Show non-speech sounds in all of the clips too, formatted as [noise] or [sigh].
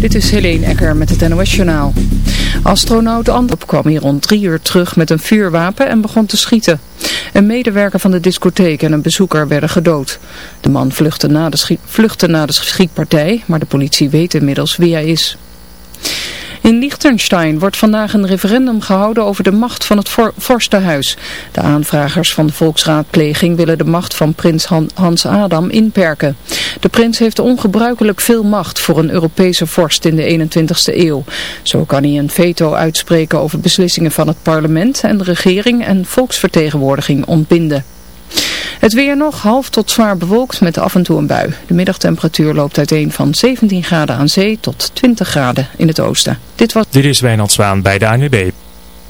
Dit is Helene Ecker met het NOS Journaal. Astronaut Andop kwam hier rond drie uur terug met een vuurwapen en begon te schieten. Een medewerker van de discotheek en een bezoeker werden gedood. De man vluchtte na de, vluchtte na de schietpartij, maar de politie weet inmiddels wie hij is. In Liechtenstein wordt vandaag een referendum gehouden over de macht van het vorstenhuis. De aanvragers van de volksraadpleging willen de macht van prins Hans Adam inperken. De prins heeft ongebruikelijk veel macht voor een Europese vorst in de 21ste eeuw. Zo kan hij een veto uitspreken over beslissingen van het parlement en de regering en volksvertegenwoordiging ontbinden. Het weer nog half tot zwaar bewolkt met af en toe een bui. De middagtemperatuur loopt uiteen van 17 graden aan zee tot 20 graden in het oosten. Dit, was... dit is Wijnald Zwaan bij de ANWB.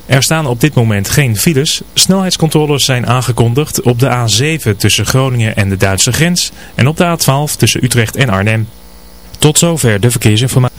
Er staan op dit moment geen files. Snelheidscontroles zijn aangekondigd op de A7 tussen Groningen en de Duitse grens en op de A12 tussen Utrecht en Arnhem. Tot zover de verkeersinformatie.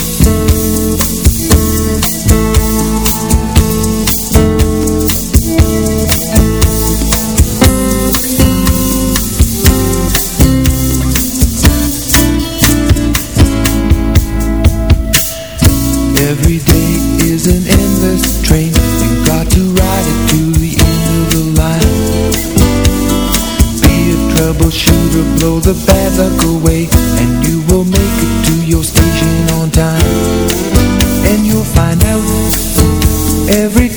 Blow the bad luck away And you will make it to your station on time. And you'll find out every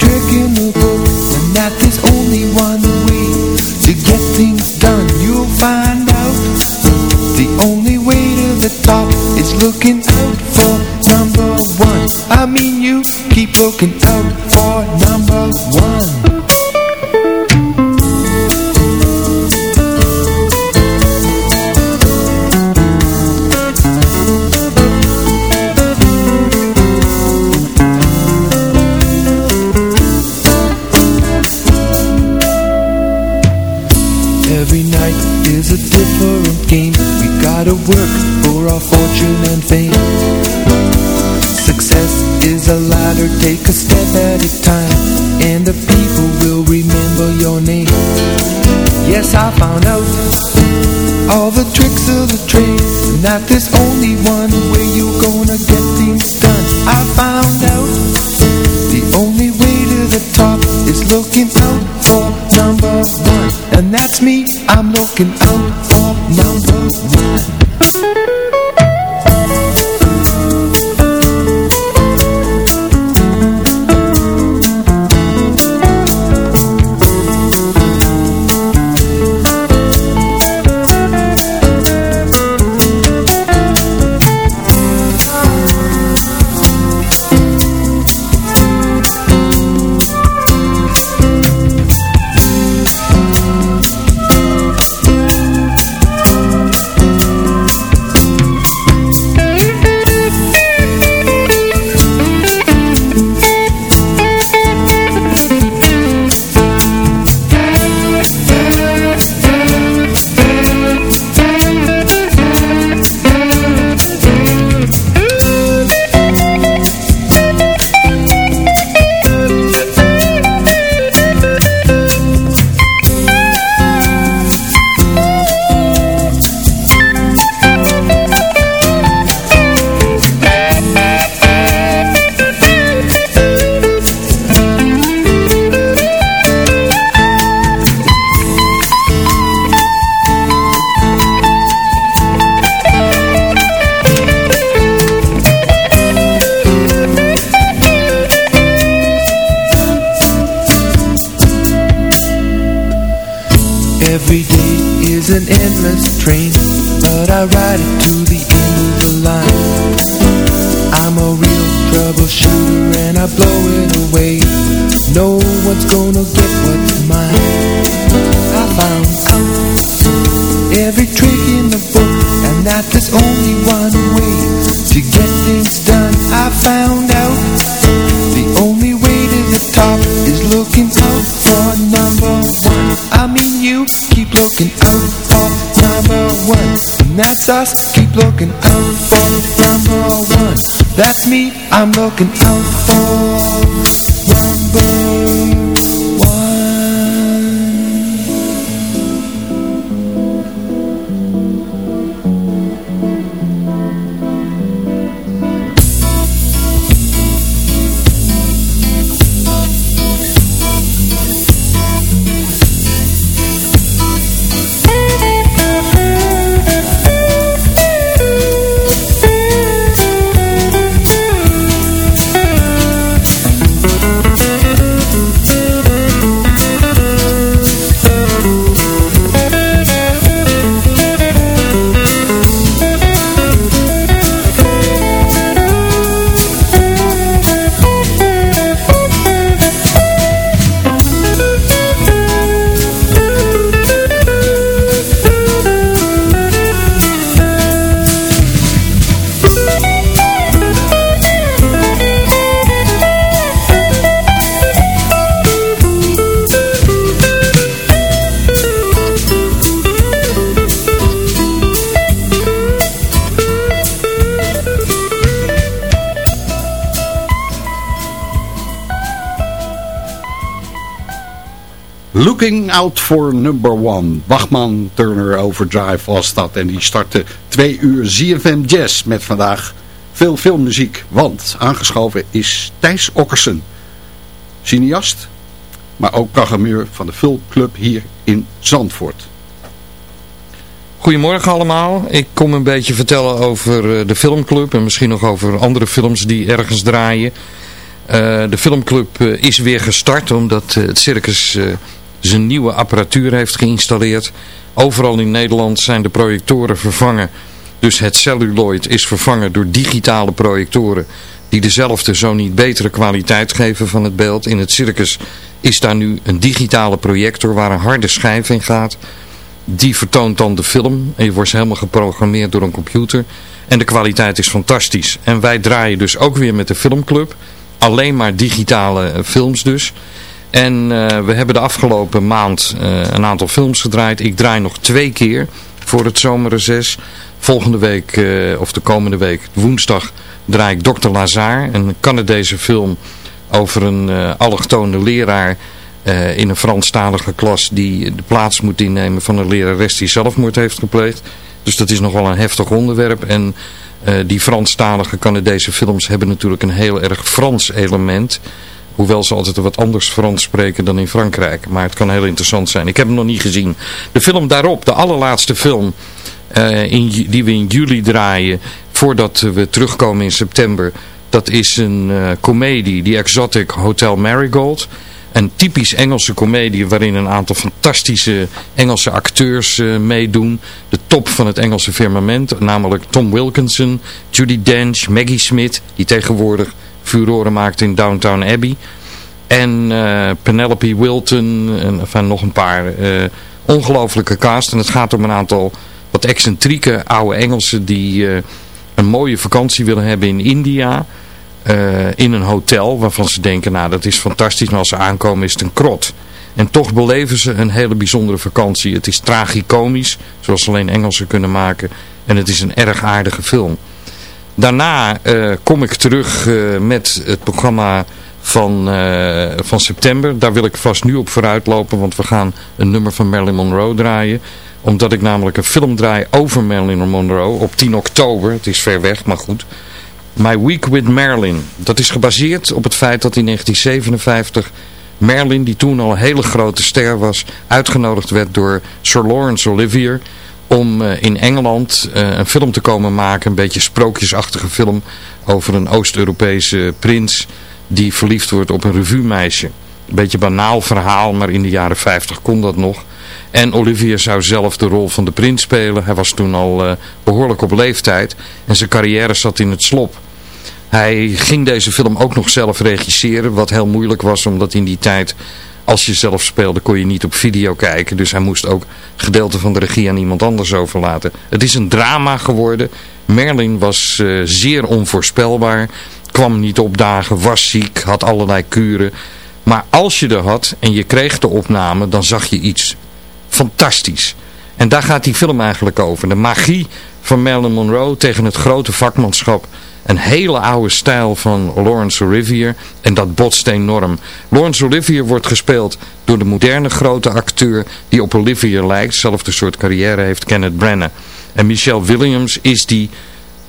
Out for Number One. Bachman Turner Overdrive was dat. En die startte twee uur ZFM Jazz met vandaag veel filmmuziek. Want aangeschoven is Thijs Okkersen. Cineast, maar ook programmeur van de Filmclub hier in Zandvoort. Goedemorgen allemaal. Ik kom een beetje vertellen over eh, de filmclub en misschien nog over andere films die ergens draaien. Uh, de filmclub uh, is weer gestart omdat het circus zijn nieuwe apparatuur heeft geïnstalleerd. Overal in Nederland zijn de projectoren vervangen. Dus het celluloid is vervangen door digitale projectoren die dezelfde, zo niet betere kwaliteit geven van het beeld. In het circus is daar nu een digitale projector waar een harde schijf in gaat. Die vertoont dan de film en je wordt helemaal geprogrammeerd door een computer. En de kwaliteit is fantastisch. En wij draaien dus ook weer met de filmclub. Alleen maar digitale eh, films dus. En uh, we hebben de afgelopen maand uh, een aantal films gedraaid. Ik draai nog twee keer voor het zomerreces. Volgende week, uh, of de komende week, woensdag, draai ik Dr. Lazar. Een Canadese film over een allochtone leraar in een Franstalige klas die de plaats moet innemen van een lerares die zelfmoord heeft gepleegd. Dus dat is nogal een heftig onderwerp. En die Franstalige Canadese films hebben natuurlijk een heel erg Frans element... Hoewel ze altijd wat anders Frans spreken dan in Frankrijk. Maar het kan heel interessant zijn. Ik heb hem nog niet gezien. De film daarop, de allerlaatste film uh, in, die we in juli draaien. Voordat we terugkomen in september. Dat is een uh, komedie, The Exotic Hotel Marigold. Een typisch Engelse komedie waarin een aantal fantastische Engelse acteurs uh, meedoen. De top van het Engelse firmament. Namelijk Tom Wilkinson, Judy Dench, Maggie Smith. Die tegenwoordig furoren maakt in Downtown Abbey. En uh, Penelope Wilton en enfin, nog een paar uh, ongelofelijke cast. En het gaat om een aantal wat excentrieke oude Engelsen die uh, een mooie vakantie willen hebben in India. in een hotel waarvan ze denken, nou dat is fantastisch, maar als ze aankomen is het een krot. En toch beleven ze een hele bijzondere vakantie. Het is tragicomisch, zoals alleen Engelsen kunnen maken. En het is een erg aardige film. Daarna uh, kom ik terug uh, met het programma van, uh, van september. Daar wil ik vast nu op vooruit lopen, want we gaan een nummer van Marilyn Monroe draaien. Omdat ik namelijk een film draai over Marilyn Monroe op 10 oktober. Het is ver weg, maar goed. My Week with Marilyn. Dat is gebaseerd op het feit dat in 1957 Marilyn, die toen al een hele grote ster was, uitgenodigd werd door Sir Laurence Olivier om uh, in Engeland uh, een film te komen maken, een beetje sprookjesachtige film over een Oost-Europese prins die verliefd wordt op een revue-meisje. Een beetje banaal verhaal, maar in de jaren 50 kon dat nog. En Olivier zou zelf de rol van de prins spelen. Hij was toen al uh, behoorlijk op leeftijd. En zijn carrière zat in het slop. Hij ging deze film ook nog zelf regisseren. Wat heel moeilijk was omdat in die tijd als je zelf speelde kon je niet op video kijken. Dus hij moest ook gedeelte van de regie aan iemand anders overlaten. Het is een drama geworden. Merlin was uh, zeer onvoorspelbaar. Kwam niet opdagen, was ziek, had allerlei kuren. Maar als je er had en je kreeg de opname, dan zag je iets fantastisch. En daar gaat die film eigenlijk over. De magie van Marilyn Monroe tegen het grote vakmanschap een hele oude stijl van Laurence Olivier. En dat botst enorm. Laurence Olivier wordt gespeeld door de moderne grote acteur die op Olivier lijkt. Zelfde soort carrière heeft Kenneth Branagh. En Michelle Williams is die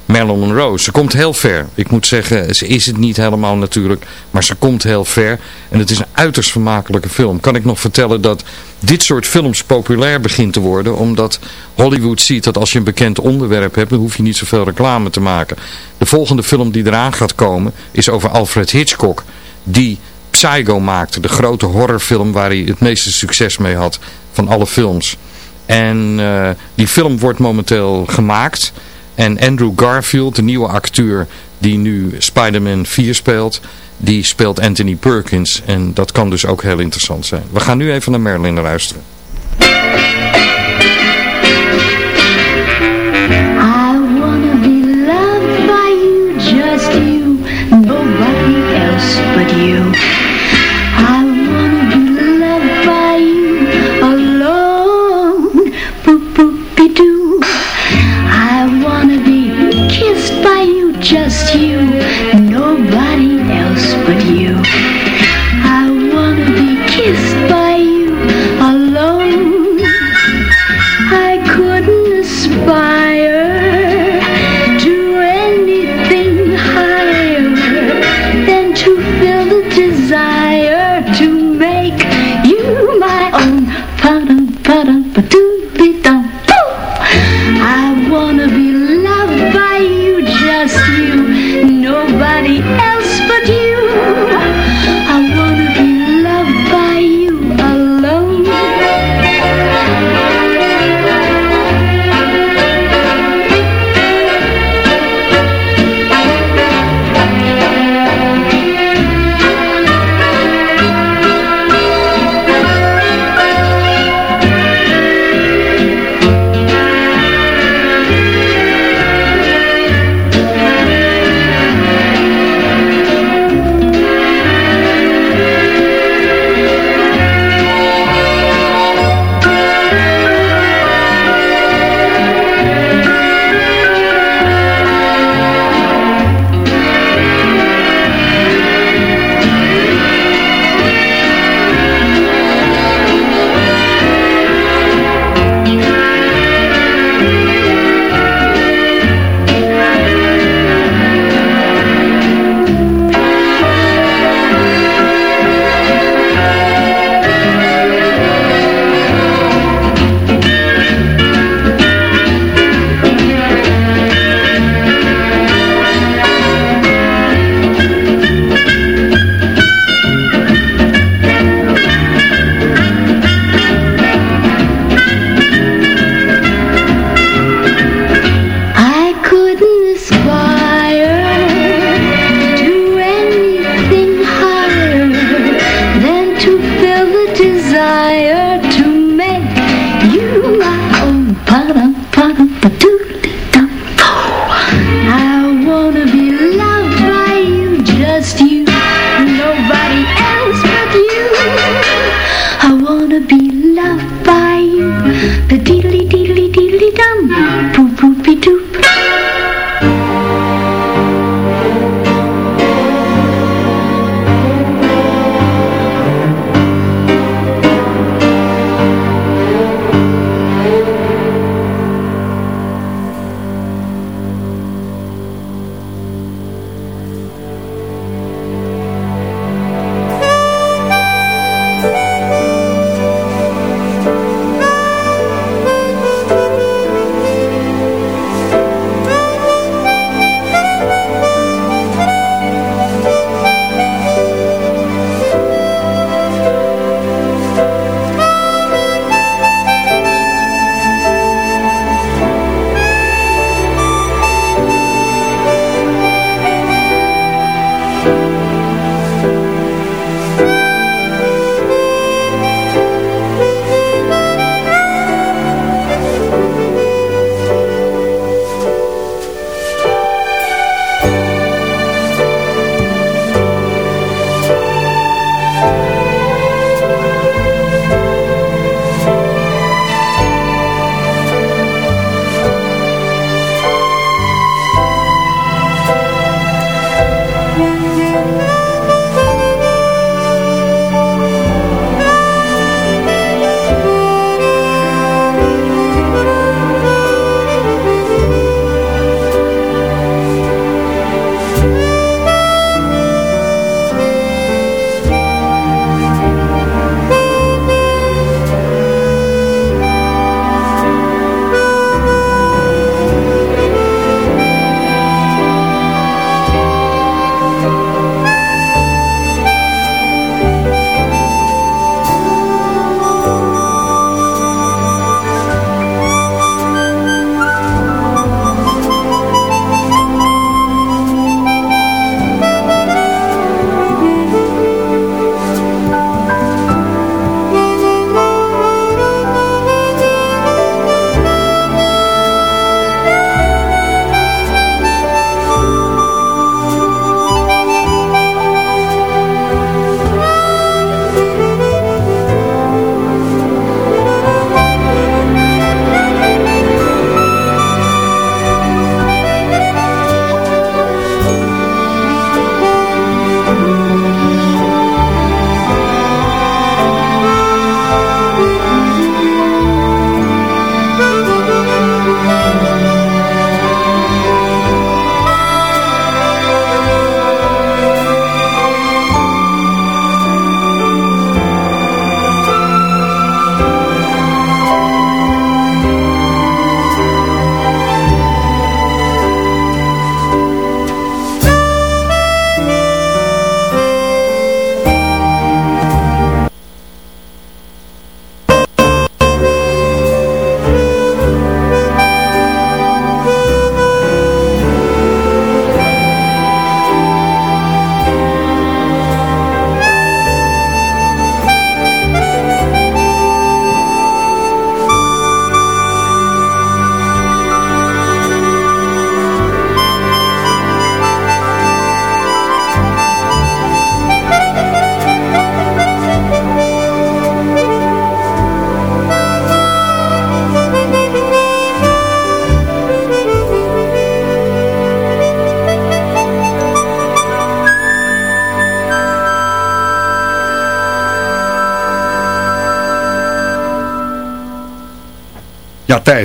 Marilyn Monroe. Ze komt heel ver. Ik moet zeggen, ze is het niet helemaal natuurlijk, maar ze komt heel ver. En het is een uiterst vermakelijke film. Kan ik nog vertellen dat dit soort films populair begint te worden, omdat Hollywood ziet dat als je een bekend onderwerp hebt, dan hoef je niet zoveel reclame te maken. De volgende film die eraan gaat komen is over Alfred Hitchcock, die Psycho maakte, de grote horrorfilm waar hij het meeste succes mee had van alle films. En uh, die film wordt momenteel gemaakt... En Andrew Garfield, de nieuwe acteur die nu Spider-Man 4 speelt, die speelt Anthony Perkins. En dat kan dus ook heel interessant zijn. We gaan nu even naar Merlin luisteren.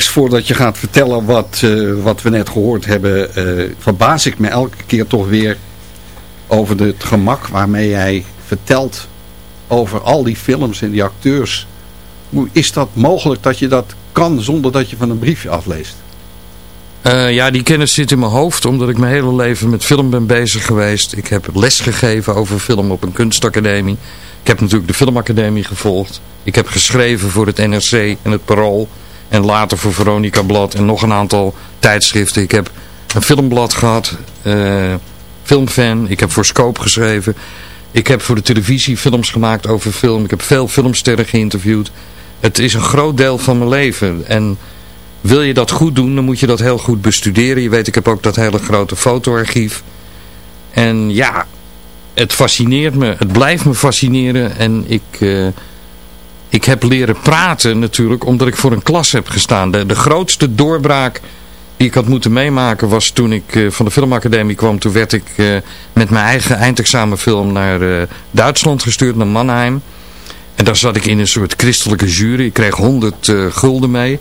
Voordat je gaat vertellen wat, eh, wat we net gehoord hebben, eh, verbaas ik me elke keer toch weer over het gemak waarmee jij vertelt over al die films en die acteurs. Hoe is dat mogelijk dat je dat kan zonder dat je van een briefje afleest? Uh, ja, die kennis zit in mijn hoofd, omdat ik mijn hele leven met film ben bezig geweest. Ik heb les gegeven over film op een kunstacademie. Ik heb natuurlijk de filmacademie gevolgd. Ik heb geschreven voor het NRC en het Parool. En later voor Veronica Blad en nog een aantal tijdschriften. Ik heb een filmblad gehad, uh, filmfan. Ik heb voor Scope geschreven. Ik heb voor de televisie films gemaakt over film. Ik heb veel filmsterren geïnterviewd. Het is een groot deel van mijn leven. En wil je dat goed doen, dan moet je dat heel goed bestuderen. Je weet, ik heb ook dat hele grote fotoarchief. En ja, het fascineert me. Het blijft me fascineren. En ik, uh, ik heb leren praten natuurlijk, omdat ik voor een klas heb gestaan. De, de grootste doorbraak die ik had moeten meemaken was toen ik uh, van de filmacademie kwam. Toen werd ik uh, met mijn eigen eindexamenfilm naar Duitsland gestuurd, naar Mannheim. En daar zat ik in een soort christelijke jury. Ik kreeg 100 gulden mee.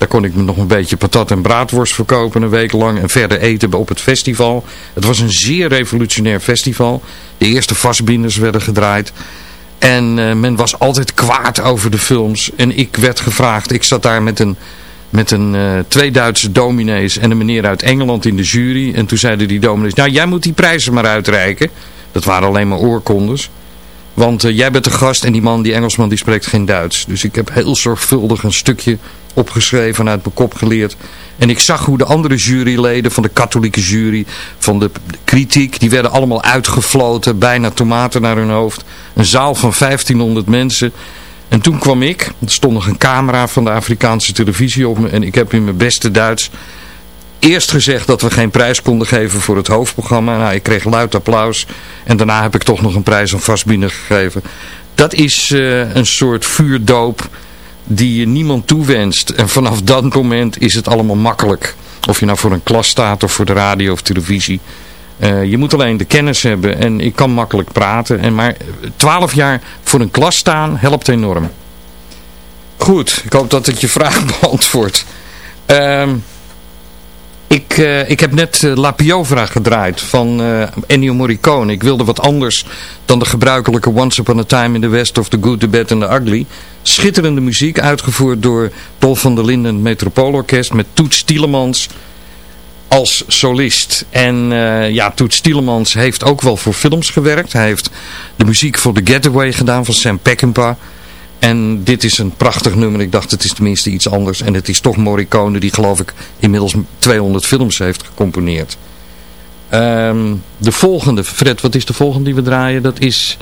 Daar kon ik me nog een beetje patat en braadworst verkopen een week lang. En verder eten op het festival. Het was een zeer revolutionair festival. De eerste vastbinders werden gedraaid. En uh, men was altijd kwaad over de films. En ik werd gevraagd. Ik zat daar met een, met een uh, twee Duitse dominees en een meneer uit Engeland in de jury. En toen zeiden die dominees. Nou jij moet die prijzen maar uitreiken. Dat waren alleen maar oorkondes. Want uh, jij bent de gast en die man, die Engelsman, die spreekt geen Duits. Dus ik heb heel zorgvuldig een stukje opgeschreven, uit mijn kop geleerd. En ik zag hoe de andere juryleden van de katholieke jury, van de kritiek, die werden allemaal uitgefloten, bijna tomaten naar hun hoofd. Een zaal van 1500 mensen. En toen kwam ik, er stond nog een camera van de Afrikaanse televisie op me en ik heb in mijn beste Duits eerst gezegd dat we geen prijs konden geven voor het hoofdprogramma. Nou, ik kreeg luid applaus en daarna heb ik toch nog een prijs aan vastbinder gegeven. Dat is uh, een soort vuurdoop die je niemand toewenst. En vanaf dat moment is het allemaal makkelijk. Of je nou voor een klas staat of voor de radio of televisie. Uh, je moet alleen de kennis hebben en ik kan makkelijk praten. En maar twaalf jaar voor een klas staan helpt enorm. Goed, ik hoop dat het je vraag [laughs] beantwoordt. Ehm ik, uh, ik heb net uh, La Piovra gedraaid van uh, Ennio Morricone. Ik wilde wat anders dan de gebruikelijke Once Upon a Time in the West of The Good, The Bad and The Ugly. Schitterende muziek uitgevoerd door Paul van der Linden Metropoolorkest met Toets Tielemans als solist. En ja, Toets Tielemans heeft ook wel voor films gewerkt. Hij heeft de muziek voor The Getaway gedaan van Sam Peckinpah. En dit is een prachtig nummer. Ik dacht het is tenminste iets anders. En het is toch Morricone die geloof ik inmiddels 200 films heeft gecomponeerd. Um, de volgende, Fred, wat is de volgende die we draaien? Dat is...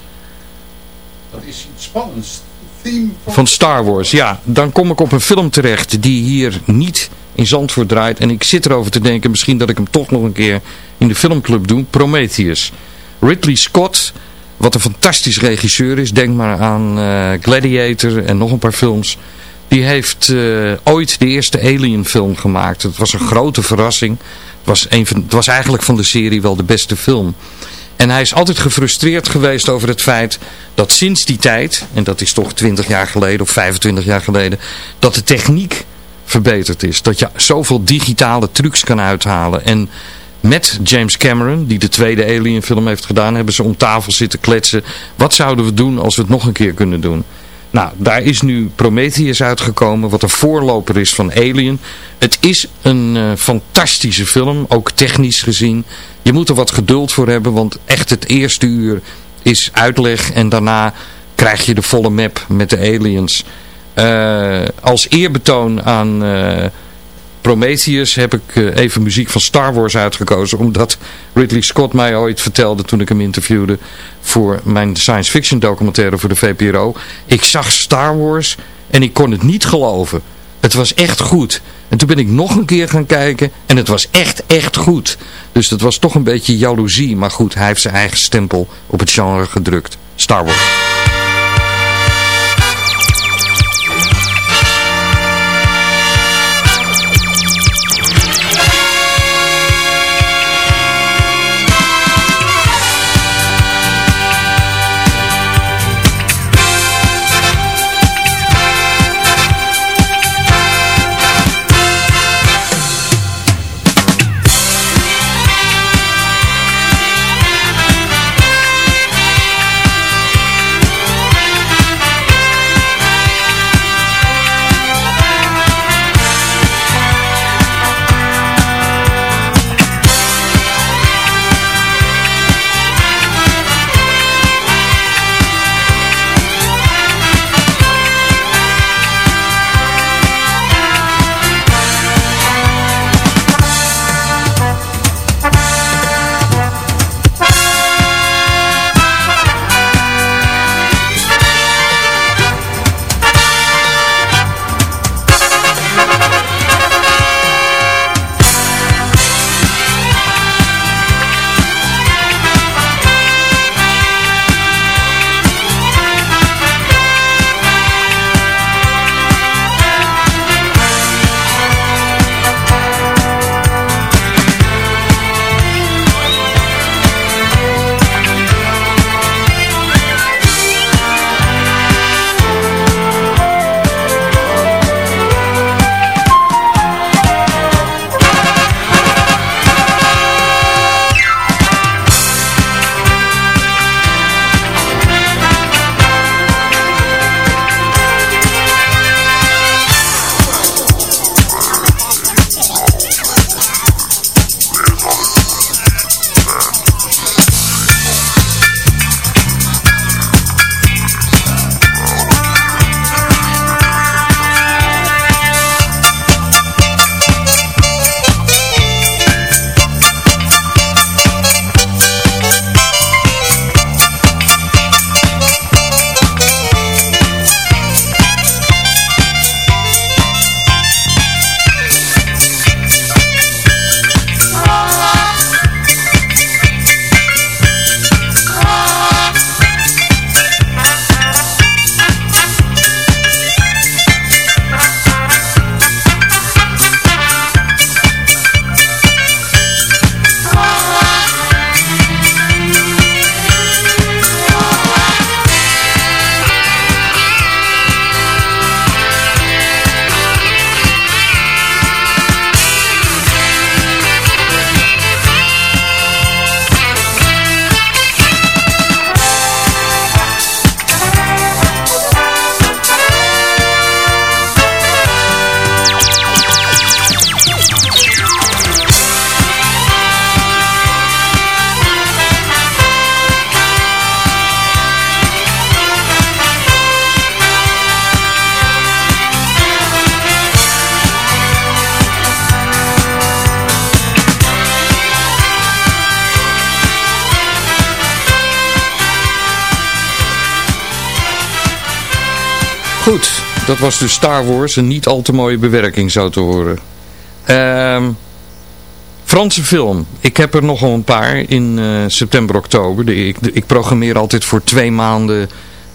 Dat is iets spannends. Theme van... van Star Wars, ja. Dan kom ik op een film terecht die hier niet in Zandvoort draait. En ik zit erover te denken misschien dat ik hem toch nog een keer in de filmclub doe. Prometheus. Ridley Scott wat een fantastisch regisseur is. Denk maar aan uh, Gladiator en nog een paar films. Die heeft uh, ooit de eerste Alien film gemaakt. Het was een grote verrassing. Het was, een van, het was eigenlijk van de serie wel de beste film. En hij is altijd gefrustreerd geweest over het feit dat sinds die tijd, en dat is toch 20 jaar geleden of 25 jaar geleden, dat de techniek verbeterd is. Dat je zoveel digitale trucs kan uithalen. En met James Cameron, die de tweede Alien film heeft gedaan, hebben ze om tafel zitten kletsen. Wat zouden we doen als we het nog een keer kunnen doen? Nou, daar is nu Prometheus uitgekomen, wat een voorloper is van Alien. Het is een uh, fantastische film, ook technisch gezien. Je moet er wat geduld voor hebben, want echt het eerste uur is uitleg en daarna krijg je de volle map met de aliens. Uh, als eerbetoon aan... Uh, Prometheus heb ik uh, even muziek van Star Wars uitgekozen. Omdat Ridley Scott mij ooit vertelde toen ik hem interviewde voor mijn science fiction documentaire voor de VPRO. Ik zag Star Wars en ik kon het niet geloven. Het was echt goed. En toen ben ik nog een keer gaan kijken en het was echt, echt goed. Dus dat was toch een beetje jaloezie. Maar goed, hij heeft zijn eigen stempel op het genre gedrukt. Star Wars. Goed, dat was dus Star Wars. Een niet al te mooie bewerking zo te horen. Ehm Franse film. Ik heb er nogal een paar in eh, september, oktober. ik, ik, programmeer altijd voor twee maanden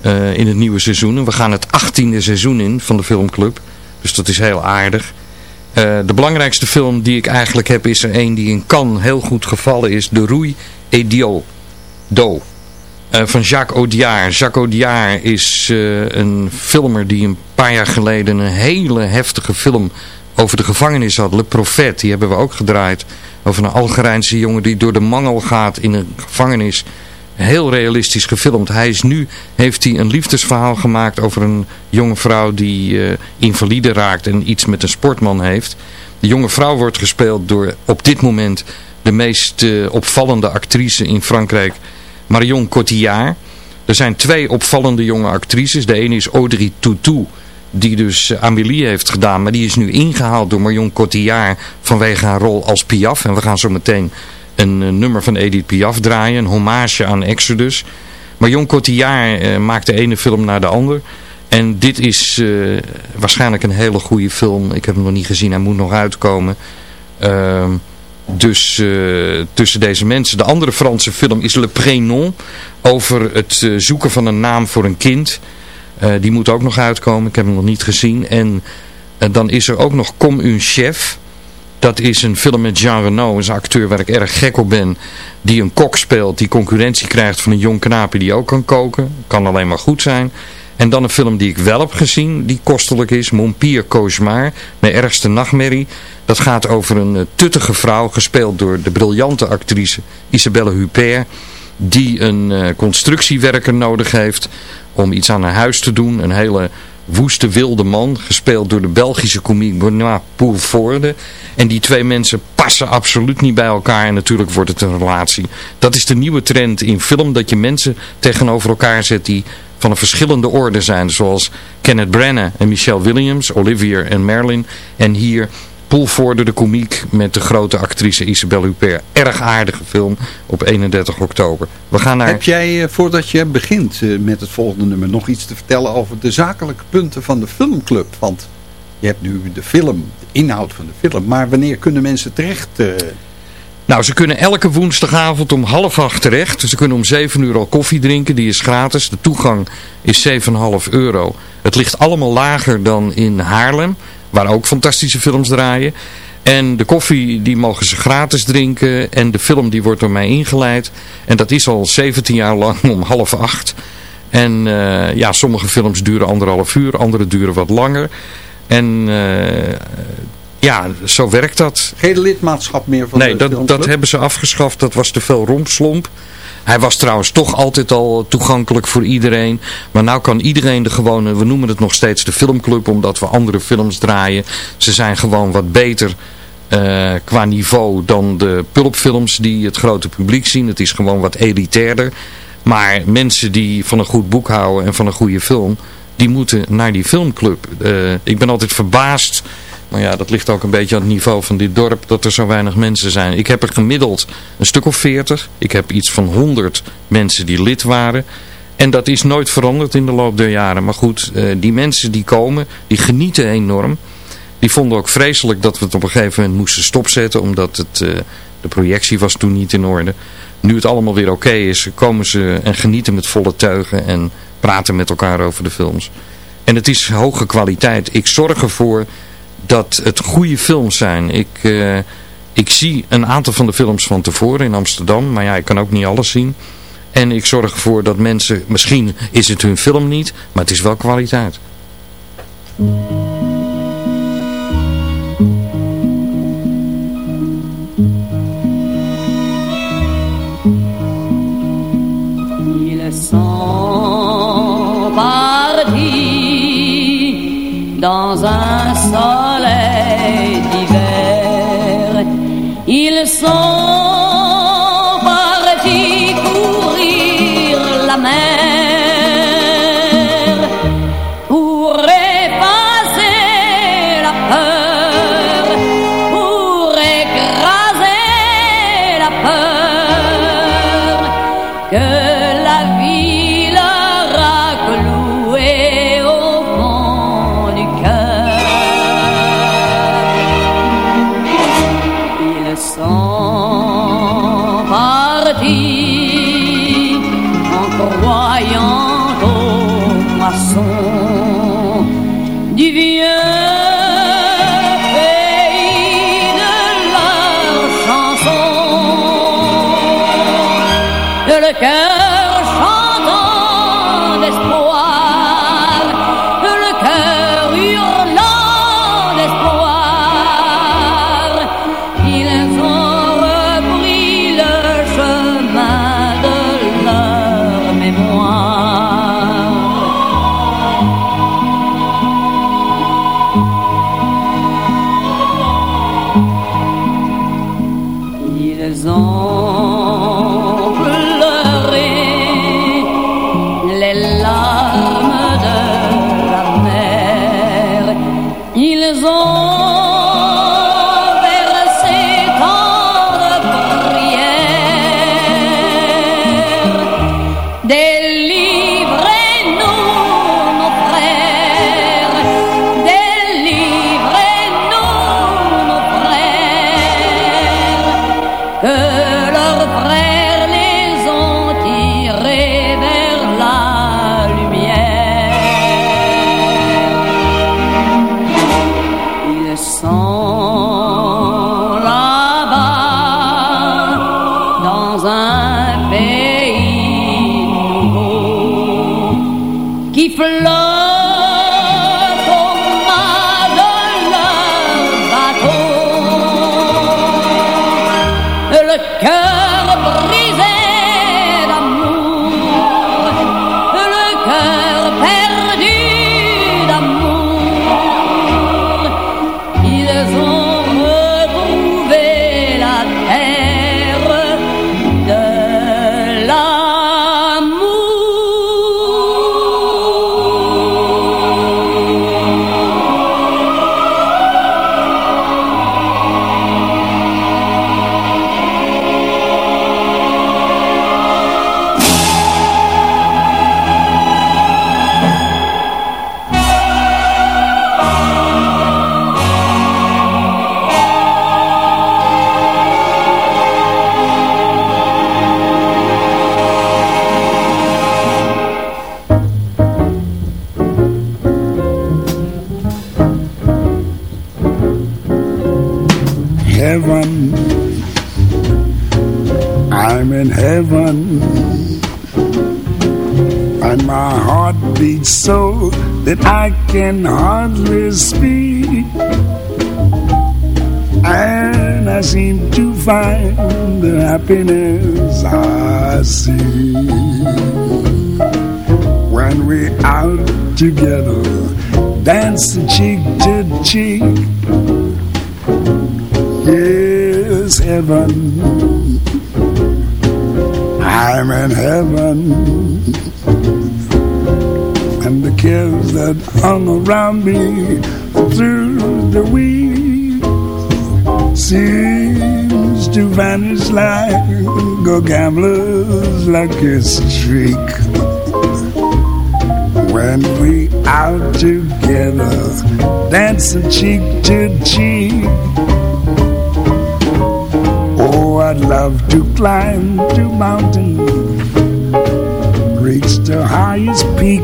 uh, in het nieuwe seizoen. En we gaan het achttiende seizoen in van de filmclub. Dus dat is heel aardig. Uh, de belangrijkste film die ik eigenlijk heb is er een die in Cannes heel goed gevallen is. De Rouille et Dio. Do. Van Jacques Audiard. Jacques Audiard is een filmer die een paar jaar geleden een hele heftige film over de gevangenis had. Le Profet, die hebben we ook gedraaid. Over een Algerijnse jongen die door de mangel gaat in een gevangenis. Heel realistisch gefilmd. Hij is nu, heeft hij een liefdesverhaal gemaakt over een jonge vrouw die uh, invalide raakt en iets met een sportman heeft. De jonge vrouw wordt gespeeld door op dit moment de meest opvallende actrice in Frankrijk, Marion Cotillard. Er zijn twee opvallende jonge actrices. De ene is Audrey Tautou die dus Amélie heeft gedaan. Maar die is nu ingehaald door Marion Cotillard vanwege haar rol als Piaf. En we gaan zo meteen een uh, nummer van Edith Piaf draaien. Een hommage aan Exodus. Marion Cotillard uh, maakt de ene film naar de ander. En dit is waarschijnlijk een hele goede film. Ik heb hem nog niet gezien, hij moet nog uitkomen. Ehm, dus tussen deze mensen. De andere Franse film is Le Prénom. Over het zoeken van een naam voor een kind. Uh, die moet ook nog uitkomen. Ik heb hem nog niet gezien. En dan is er ook nog Comme un chef. Dat is een film met Jean Reno, een acteur waar ik erg gek op ben. Die een kok speelt, die concurrentie krijgt van een jong knaapje die ook kan koken. Kan alleen maar goed zijn. En dan een film die ik wel heb gezien, die kostelijk is. Mon pire cauchemar, mijn ergste nachtmerrie. Dat gaat over een uh, tuttige vrouw, gespeeld door de briljante actrice Isabelle Huppert. Die een constructiewerker nodig heeft om iets aan haar huis te doen. Een hele woeste wilde man, gespeeld door de Belgische komiek Benoit Poelvoorde. En die twee mensen passen absoluut niet bij elkaar en natuurlijk wordt het een relatie. Dat is de nieuwe trend in film, dat je mensen tegenover elkaar zet die van een verschillende orde zijn. Zoals Kenneth Branagh en Michelle Williams, Olivier en Merlin. En hier Poelvoorde, de komiek met de grote actrice Isabelle Huppert. Erg aardige film op 31 oktober. We gaan naar... Heb jij, eh, voordat je begint eh, met het volgende nummer, nog iets te vertellen over de zakelijke punten van de filmclub? Want je hebt nu de film, de inhoud van de film, maar wanneer kunnen mensen terecht... Uh... Nou, ze kunnen elke woensdagavond om half acht terecht. Ze kunnen om zeven uur al koffie drinken. Die is gratis. De toegang is 7,5 euro. Het ligt allemaal lager dan in Haarlem waar ook fantastische films draaien. En de koffie die mogen ze gratis drinken. En de film die wordt door mij ingeleid. En dat is al 17 jaar lang om half acht. En uh, ja, sommige films duren anderhalf uur. Andere duren wat langer. En uh, ja, zo werkt dat. Geen lidmaatschap meer van nee, de dat, dat hebben ze afgeschaft. Dat was te veel rompslomp. Hij was trouwens toch altijd al toegankelijk voor iedereen. Maar nou kan iedereen de gewone, we noemen het nog steeds de filmclub, omdat we andere films draaien. Ze zijn gewoon wat beter uh, qua niveau dan de pulpfilms die het grote publiek zien. Het is gewoon wat elitairder. Maar mensen die van een goed boek houden en van een goede film, die moeten naar die filmclub. Uh, ik ben altijd verbaasd maar ja, dat ligt ook een beetje aan het niveau van dit dorp, dat er zo weinig mensen zijn. Ik heb er gemiddeld een stuk of veertig. Ik heb iets van 100 mensen die lid waren. En dat is nooit veranderd in de loop der jaren. Maar goed, eh, die mensen die komen, die genieten enorm. Die vonden ook vreselijk dat we het op een gegeven moment moesten stopzetten. Omdat het, uh, de projectie was toen niet in orde. Nu het allemaal weer oké is, komen ze en genieten met volle teugen. En praten met elkaar over de films. En het is hoge kwaliteit. Ik zorg ervoor dat het goede films zijn. Ik, uh, ik zie een aantal van de films van tevoren in Amsterdam, maar ja, ik kan ook niet alles zien. En ik zorg ervoor dat mensen, misschien is het hun film niet, maar het is wel kwaliteit. Dans un soleil d'hiver. Ils sont Go. Me through the week seems to vanish like a gambler's lucky streak. When we out together, dancing cheek to cheek. Oh, I'd love to climb to mountain, reach the highest peak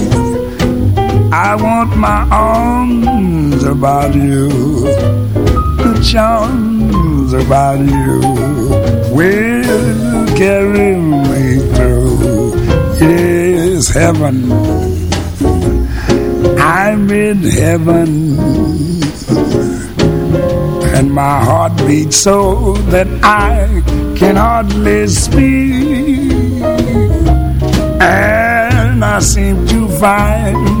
I want my arms about you, the charms about you will carry me through. Yes, heaven, I'm in heaven, and my heart beats so that I can hardly speak. And I seem to find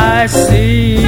I see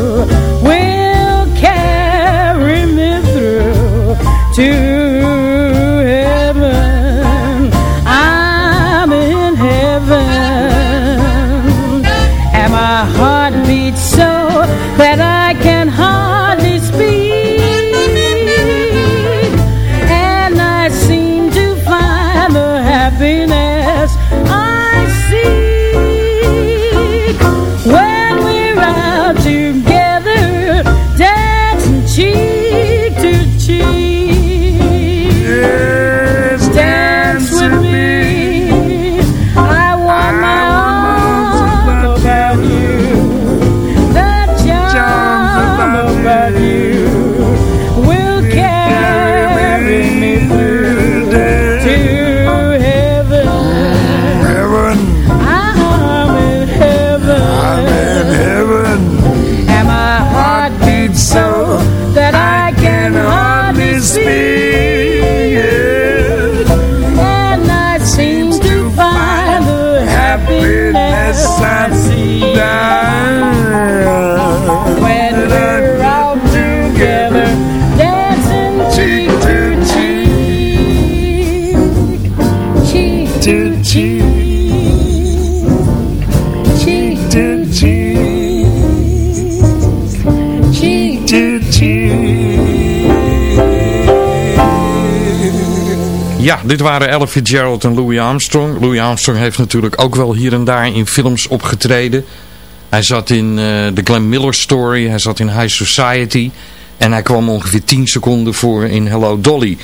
dit waren Ella Fitzgerald en Louis Armstrong. Louis Armstrong heeft natuurlijk ook wel hier en daar in films opgetreden. Hij zat in de The Glenn Miller Story, hij zat in High Society. En hij kwam ongeveer 10 seconden voor in Hello Dolly.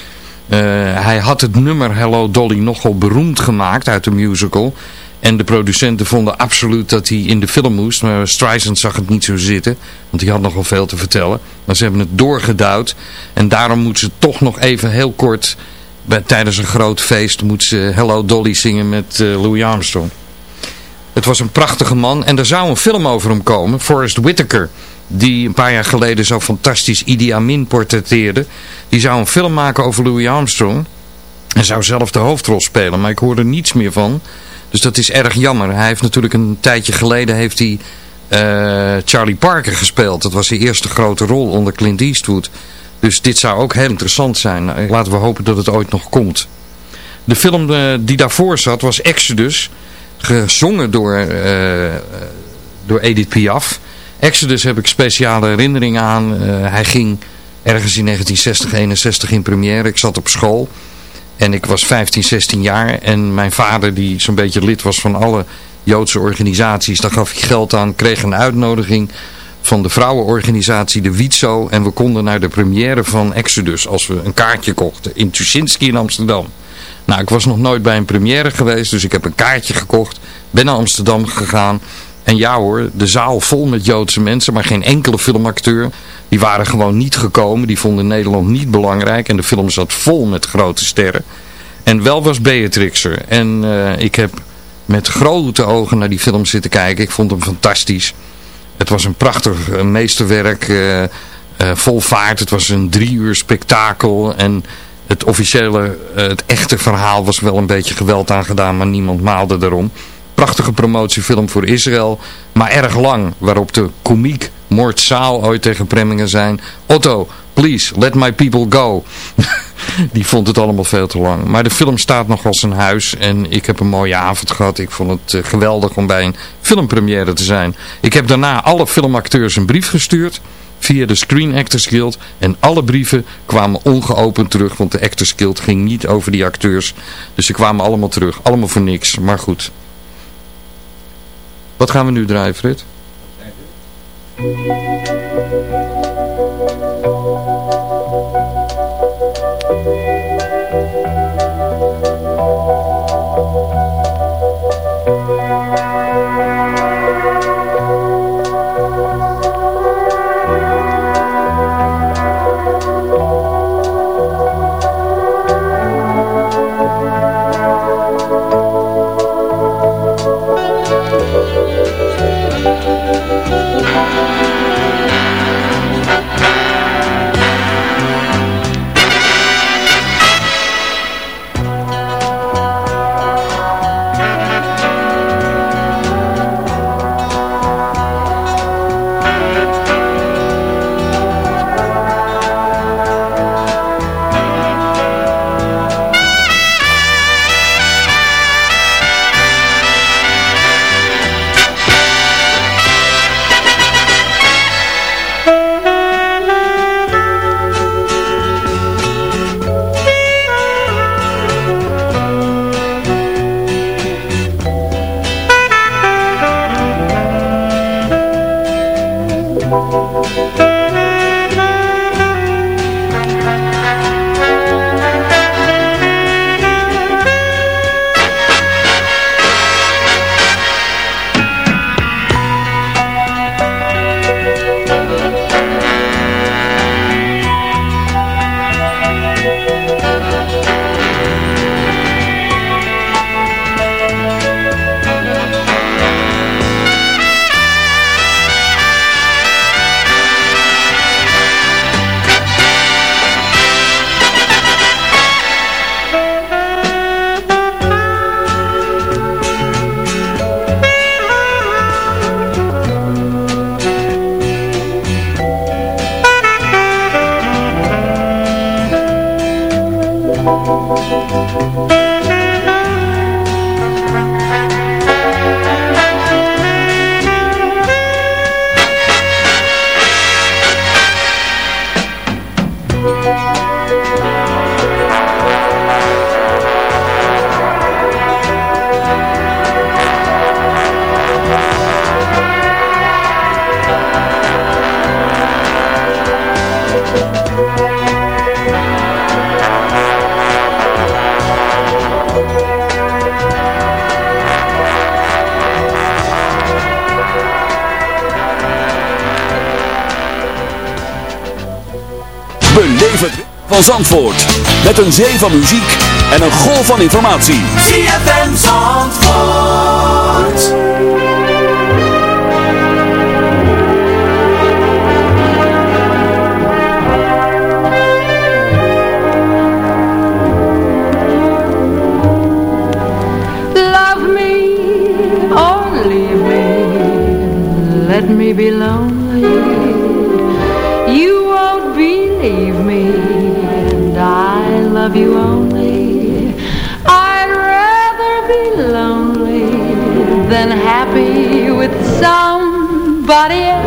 Eh, hij had het nummer Hello Dolly nogal beroemd gemaakt uit de musical. En de producenten vonden absoluut dat hij in de film moest. Maar Streisand zag het niet zo zitten. Want die had nogal veel te vertellen. Maar ze hebben het doorgeduwd. En daarom moet ze toch nog even heel kort... Bij, tijdens een groot feest moet ze Hello Dolly zingen met eh, Louis Armstrong. Het was een prachtige man. En er zou een film over hem komen. Forrest Whitaker. Die een paar jaar geleden zo fantastisch Idi Amin portretteerde. Die zou een film maken over Louis Armstrong. En zou zelf de hoofdrol spelen. Maar ik hoor er niets meer van. Dus dat is erg jammer. Hij heeft natuurlijk een tijdje geleden heeft hij eh, Charlie Parker gespeeld. Dat was zijn eerste grote rol onder Clint Eastwood. Dus dit zou ook heel interessant zijn. Nou, Laten we hopen dat het ooit nog komt. De film eh, die daarvoor zat was Exodus. Gezongen door, eh, door Edith Piaf. Exodus heb ik speciale herinneringen aan. Eh, hij ging ergens in 1960, 61 in première. Ik zat op school. En ik was 15, 16 jaar. En mijn vader, die zo'n beetje lid was van alle Joodse organisaties, daar gaf ik geld aan. Kreeg een uitnodiging van de vrouwenorganisatie de Wietzo. En we konden naar de première van Exodus als we een kaartje kochten. In Tuschinski in Amsterdam. Nou, ik was nog nooit bij een première geweest. Dus ik heb een kaartje gekocht. Ben naar Amsterdam gegaan. En ja hoor, de zaal vol met Joodse mensen. Maar geen enkele filmacteur. Die waren gewoon niet gekomen. Die vonden Nederland niet belangrijk. En de film zat vol met grote sterren. En wel was Beatrix er. En uh, ik heb met grote ogen naar die film zitten kijken. Ik vond hem fantastisch. Het was een prachtig uh, meesterwerk. Uh, vol vaart. Het was een drie uur spektakel. En het officiële, het echte verhaal was wel een beetje geweld aangedaan. Maar niemand maalde erom. Prachtige promotiefilm voor Israël. Maar erg lang. Waarop de komiek Mort Saal ooit tegen Premmingen zijn. Otto, please, let my people go. [laughs] Die vond het allemaal veel te lang. Maar de film staat nog als een huis. En ik heb een mooie avond gehad. Ik vond het uh, geweldig om bij een filmpremière te zijn. Ik heb daarna alle filmacteurs een brief gestuurd. Via de Screen Actors Guild. En alle brieven kwamen ongeopend terug. Want de Actors Guild ging niet over die acteurs. Dus ze kwamen allemaal terug. Allemaal voor niks. Maar goed. Wat gaan we nu draaien, Frit? Van Zandvoort. Met een zee van muziek en een golf van informatie. ZFM Zandvoort. Love me or leave me, let me be somebody else.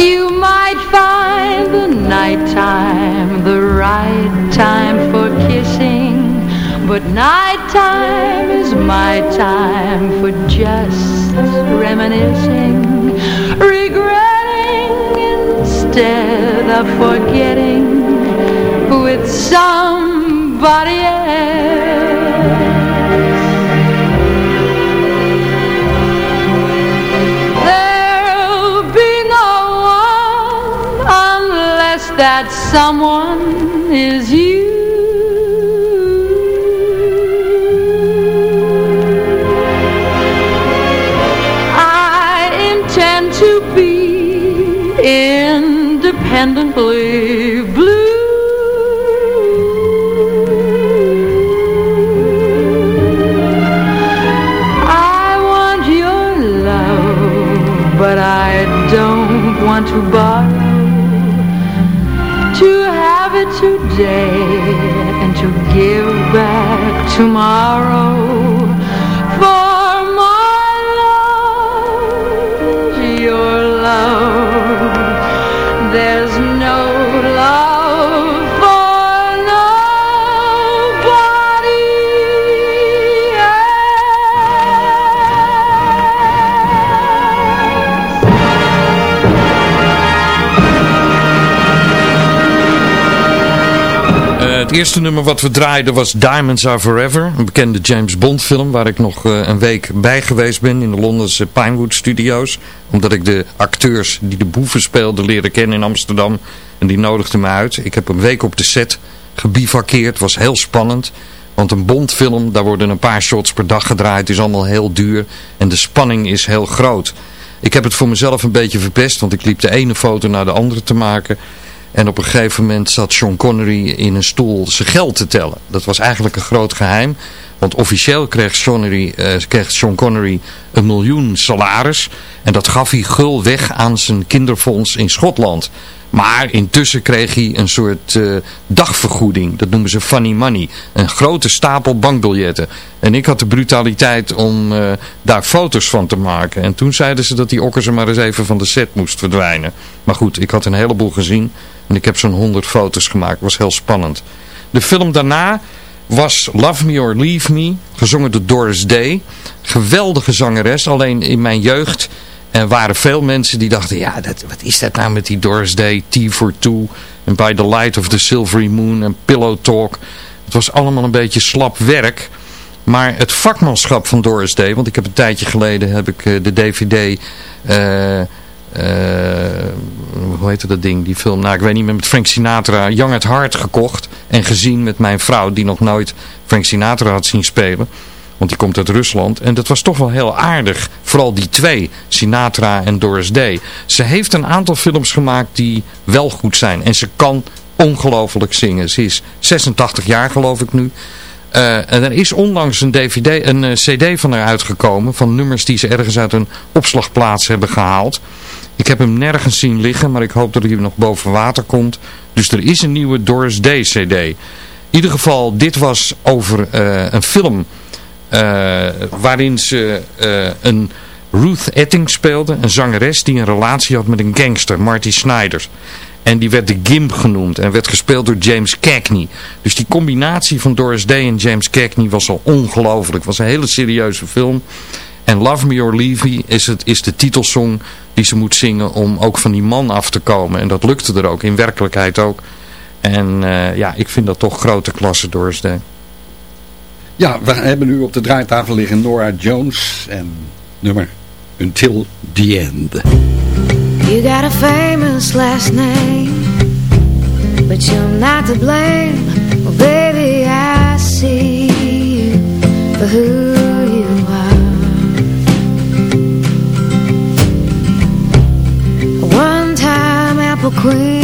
You might find the nighttime the right time for kissing, but nighttime is my time for just reminiscing, regretting instead of forgetting with somebody else. That someone is you. I intend to be independently blue. I want your love, but I don't want to borrow. Today and to give back tomorrow. Eerste nummer wat we draaiden was Diamonds Are Forever. Een bekende James Bond film waar ik nog eh, een week bij geweest ben in de Londense Pinewood Studios. Omdat ik de acteurs die de boeven speelden leren kennen in Amsterdam. En die nodigden me uit. Ik heb een week op de set gebivakkeerd. was heel spannend. Want een Bondfilm, daar worden een paar shots per dag gedraaid. Is allemaal heel duur. En de spanning is heel groot. Ik heb het voor mezelf een beetje verpest. Want ik liep de ene foto naar de andere te maken. En op een gegeven moment zat Sean Connery in een stoel zijn geld te tellen. Dat was eigenlijk een groot geheim. Want officieel kreeg, Connery, eh, kreeg Sean Connery een miljoen salaris. En dat gaf hij gul weg aan zijn kinderfonds in Schotland. Maar intussen kreeg hij een soort eh, dagvergoeding. Dat noemen ze funny money. Een grote stapel bankbiljetten. En ik had de brutaliteit om eh, daar foto's van te maken. En toen zeiden ze dat die okkers er maar eens even van de set moest verdwijnen. Maar goed, ik had een heleboel gezien. En ik heb zo'n 100 foto's gemaakt. was heel spannend. De film daarna was Love Me or Leave Me. Gezongen door Doris Day. Geweldige zangeres. Alleen in mijn jeugd er waren veel mensen die dachten, ja, dat, wat is dat nou met die Doris Day, T for Two, en By the Light of the Silvery Moon en Pillow Talk. Het was allemaal een beetje slap werk. Maar het vakmanschap van Doris Day, want ik heb een tijdje geleden heb ik eh, de DVD, eh, eh, hoe heette dat ding, die film, nou ik weet niet meer, met Frank Sinatra, Young at Heart gekocht en gezien met mijn vrouw die nog nooit Frank Sinatra had zien spelen. Want die komt uit Rusland. En dat was toch wel heel aardig. Vooral die twee. Sinatra en Doris Day. Ze heeft een aantal films gemaakt die wel goed zijn. En ze kan ongelooflijk zingen. Ze is 86 jaar geloof ik nu. Uh, en er is onlangs een, DVD, een uh, cd van haar uitgekomen. Van nummers die ze ergens uit een opslagplaats hebben gehaald. Ik heb hem nergens zien liggen. Maar ik hoop dat hij nog boven water komt. Dus er is een nieuwe Doris Day cd. In ieder geval, dit was over uh, een film... Uh, waarin ze uh, een Ruth Etting speelde, een zangeres die een relatie had met een gangster, Marty Snyder. En die werd de Gimp genoemd en werd gespeeld door James Cagney. Dus die combinatie van Doris Day en James Cagney was al ongelooflijk. Was een hele serieuze film. En Love Me or Leave Me is, het, is de titelsong die ze moet zingen om ook van die man af te komen. En dat lukte er ook, in werkelijkheid ook. En uh, ja, ik vind dat toch grote klasse Doris Day. Ja, we hebben nu op de draaitafel liggen Nora Jones en nummer Until the End. You got a famous last name But you're not to blame well, baby, I see you For who you are One time apple queen